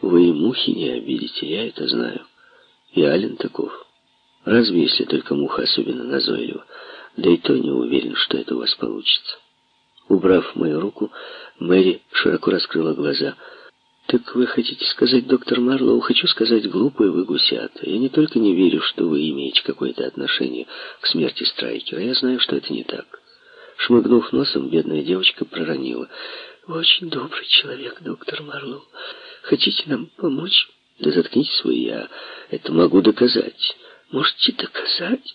Вы и мухи не обидите, я это знаю. И Ален таков. Разве если только муха особенно назойлива? Да и то не уверен, что это у вас получится. Убрав мою руку, Мэри широко раскрыла глаза. «Так вы хотите сказать, доктор Марлоу, хочу сказать, глупые вы гусята. Я не только не верю, что вы имеете какое-то отношение к смерти Страйкера, я знаю, что это не так». Шмыгнув носом, бедная девочка проронила. «Вы очень добрый человек, доктор Марлоу. Хотите нам помочь?» «Да заткнитесь вы, я это могу доказать». «Можете доказать?»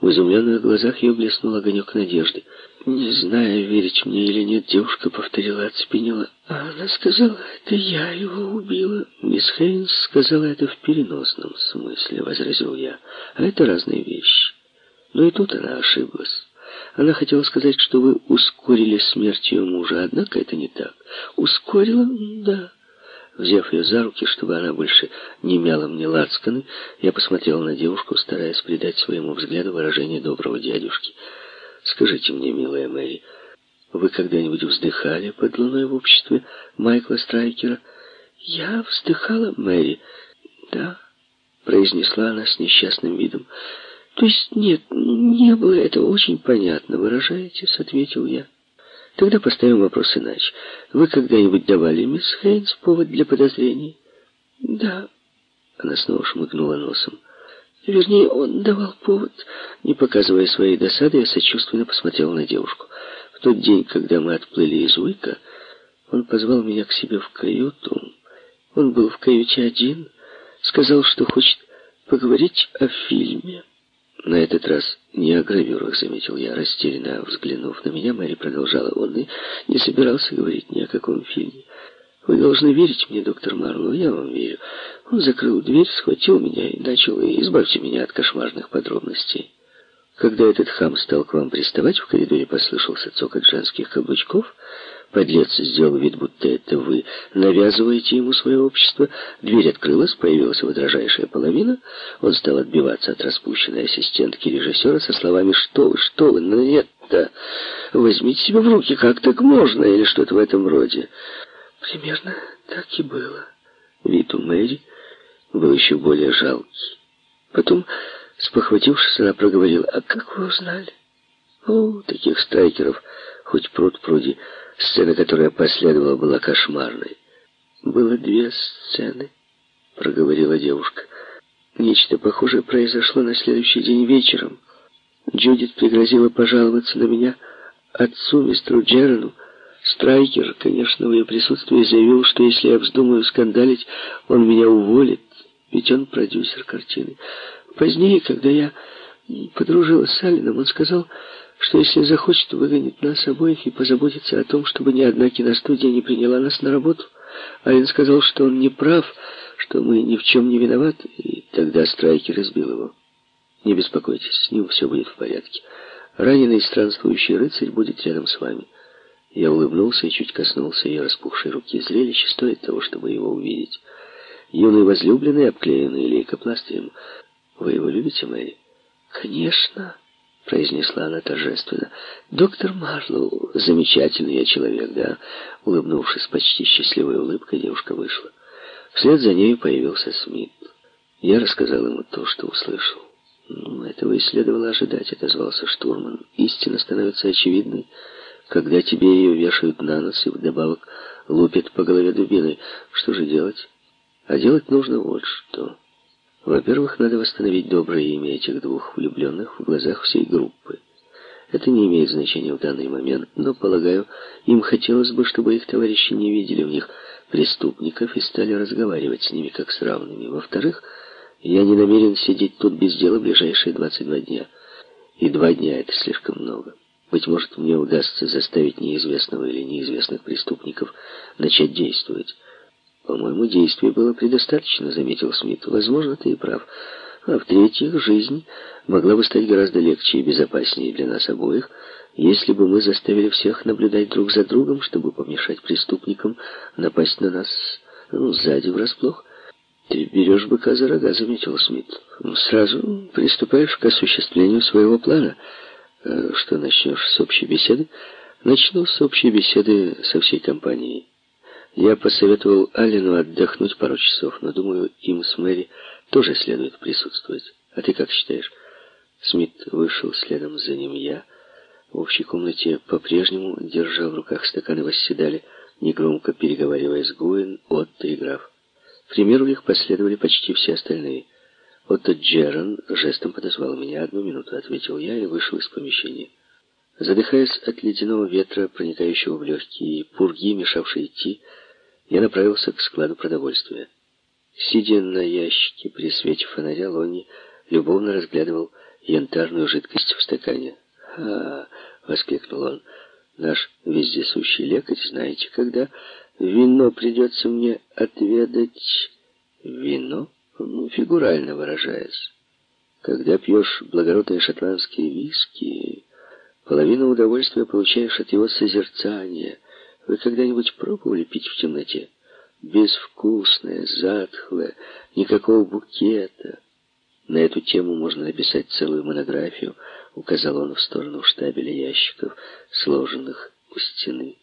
В изумленных глазах ее блеснул огонек надежды. Не зная, верить мне или нет, девушка повторила, оцепенела. А она сказала, это я его убила. Мисс Хейнс сказала это в переносном смысле, возразил я. А это разные вещи. Но и тут она ошиблась. Она хотела сказать, что вы ускорили смерть ее мужа, однако это не так. Ускорила? Да. Взяв ее за руки, чтобы она больше не мяла мне лацканы, я посмотрел на девушку, стараясь придать своему взгляду выражение доброго дядюшки. «Скажите мне, милая Мэри, вы когда-нибудь вздыхали под луной в обществе Майкла Страйкера?» «Я вздыхала, Мэри?» «Да», — произнесла она с несчастным видом. «То есть нет, не было этого очень понятно, выражаетесь», — ответил я. Тогда поставим вопрос иначе. Вы когда-нибудь давали мисс Хейнс повод для подозрений? Да. Она снова шмыгнула носом. Вернее, он давал повод. Не показывая своей досады, я сочувственно посмотрел на девушку. В тот день, когда мы отплыли из Уика, он позвал меня к себе в каюту. Он был в каюте один, сказал, что хочет поговорить о фильме. На этот раз не о гравюрах, заметил я, растерянно взглянув на меня, Мэри продолжала. Он и не собирался говорить ни о каком фильме. Вы должны верить мне, доктор Марлоу, я вам верю. Он закрыл дверь, схватил меня и начал, избавьте меня от кошмарных подробностей. Когда этот хам стал к вам приставать, в коридоре послышался цокот женских каблучков, Подлец сделал вид, будто это вы навязываете ему свое общество. Дверь открылась, появилась его дрожайшая половина. Он стал отбиваться от распущенной ассистентки режиссера со словами «Что вы, что вы, ну нет-то! Возьмите себя в руки, как так можно?» или что-то в этом роде. Примерно так и было. Вид у Мэри был еще более жалкий. Потом, спохватившись, она проговорила, «А как вы узнали?» «О, таких страйкеров хоть пруд пруди». Сцена, которая последовала, была кошмарной. «Было две сцены», — проговорила девушка. «Нечто похожее произошло на следующий день вечером. Джудит пригрозила пожаловаться на меня отцу, мистеру Джерану. Страйкер, конечно, в ее присутствии заявил, что если я вздумаю скандалить, он меня уволит, ведь он продюсер картины. Позднее, когда я подружилась с Алином, он сказал, что если захочет, выгонит нас обоих и позаботится о том, чтобы ни одна киностудия не приняла нас на работу. Ален сказал, что он не прав, что мы ни в чем не виноваты, и тогда Страйкер избил его. Не беспокойтесь, с ним все будет в порядке. Раненый странствующий рыцарь будет рядом с вами. Я улыбнулся и чуть коснулся ее распухшей руки. Зрелище стоит того, чтобы его увидеть. Юный возлюбленный, обклеенный лейкопластырем. Вы его любите, Мэри? Конечно произнесла она торжественно. «Доктор Марлоу, замечательный я человек, да?» Улыбнувшись почти счастливой улыбкой, девушка вышла. Вслед за ней появился Смит. Я рассказал ему то, что услышал. «Ну, этого и следовало ожидать», — отозвался штурман. «Истина становится очевидной, когда тебе ее вешают на нос и вдобавок лупят по голове дубиной. Что же делать? А делать нужно вот что». Во-первых, надо восстановить доброе имя этих двух влюбленных в глазах всей группы. Это не имеет значения в данный момент, но, полагаю, им хотелось бы, чтобы их товарищи не видели в них преступников и стали разговаривать с ними как с равными. Во-вторых, я не намерен сидеть тут без дела ближайшие 22 дня. И два дня — это слишком много. Быть может, мне удастся заставить неизвестного или неизвестных преступников начать действовать. «По-моему, действий было предостаточно», — заметил Смит. «Возможно, ты и прав. А в-третьих, жизнь могла бы стать гораздо легче и безопаснее для нас обоих, если бы мы заставили всех наблюдать друг за другом, чтобы помешать преступникам напасть на нас ну, сзади врасплох». «Ты берешь быка за рога», — заметил Смит. «Сразу приступаешь к осуществлению своего плана. Э, что, начнешь с общей беседы?» «Начну с общей беседы со всей компанией». Я посоветовал Аллену отдохнуть пару часов, но, думаю, им с Мэри тоже следует присутствовать. А ты как считаешь? Смит вышел следом за ним я. В общей комнате по-прежнему, держа в руках стаканы, восседали, негромко переговариваясь Гуин, Отто и граф. К примеру их последовали почти все остальные. Отто Джерон жестом подозвал меня. «Одну минуту», — ответил я и вышел из помещения. Задыхаясь от ледяного ветра, проникающего в легкие, пурги, мешавшей идти, я направился к складу продовольствия. Сидя на ящике при свете фонаря, Лонни любовно разглядывал янтарную жидкость в стакане. «Ха!» — воскликнул он. «Наш вездесущий лекарь, знаете, когда вино придется мне отведать...» «Вино?» ну, фигурально выражаясь. Когда пьешь благородные шотландские виски, половину удовольствия получаешь от его созерцания. Вы когда-нибудь пробовали пить в темноте? Безвкусное, затхлое, никакого букета. На эту тему можно написать целую монографию, указал он в сторону штабеля ящиков, сложенных у стены.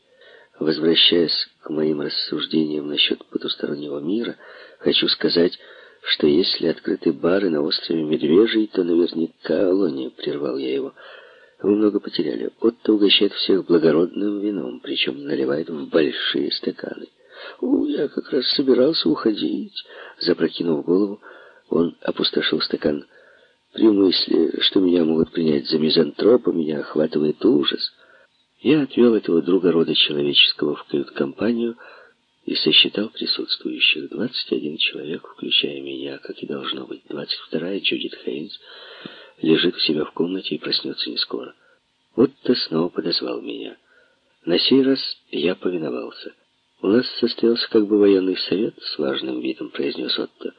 Возвращаясь к моим рассуждениям насчет потустороннего мира, хочу сказать, что если открыты бары на острове Медвежий, то наверняка Алония, прервал я его. Вы много потеряли. Отто угощает всех благородным вином, причем наливает в большие стаканы. «О, я как раз собирался уходить», — запрокинув голову, он опустошил стакан. При мысли, что меня могут принять за мизантропа, меня охватывает ужас. Я отвел этого друга рода человеческого в кают-компанию, и сосчитал присутствующих. 21 человек, включая меня, как и должно быть. 22-я Джудит Хейнс лежит у себя в комнате и проснется не скоро. Вот-то снова подозвал меня. На сей раз я повиновался. «У нас состоялся как бы военный совет», — с важным видом произнес Отто.